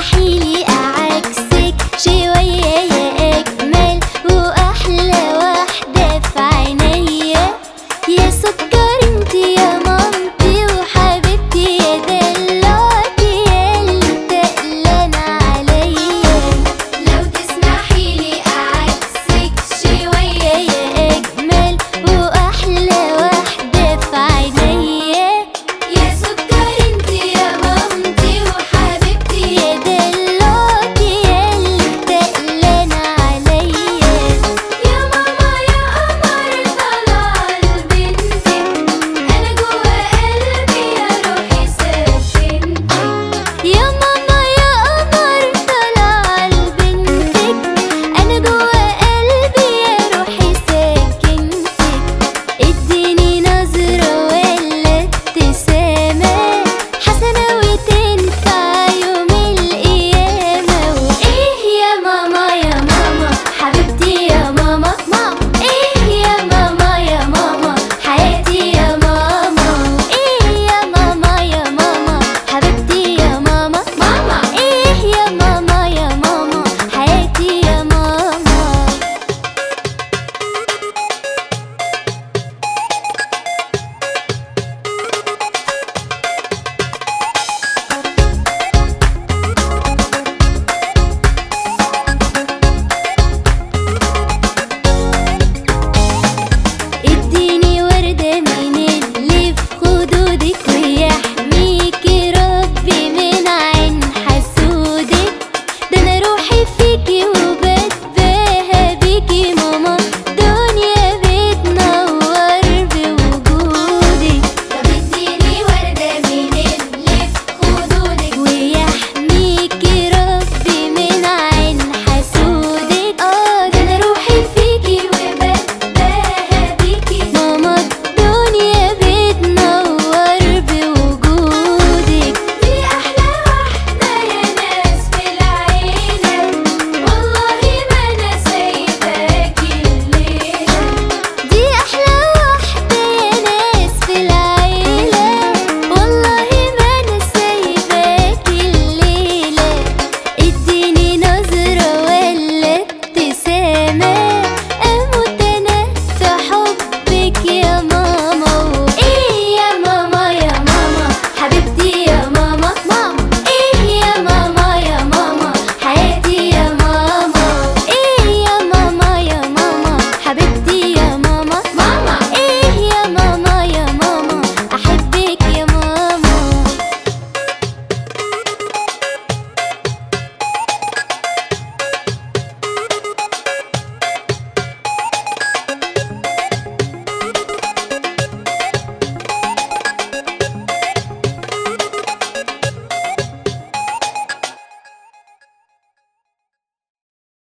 مستحيل أعكسك شوية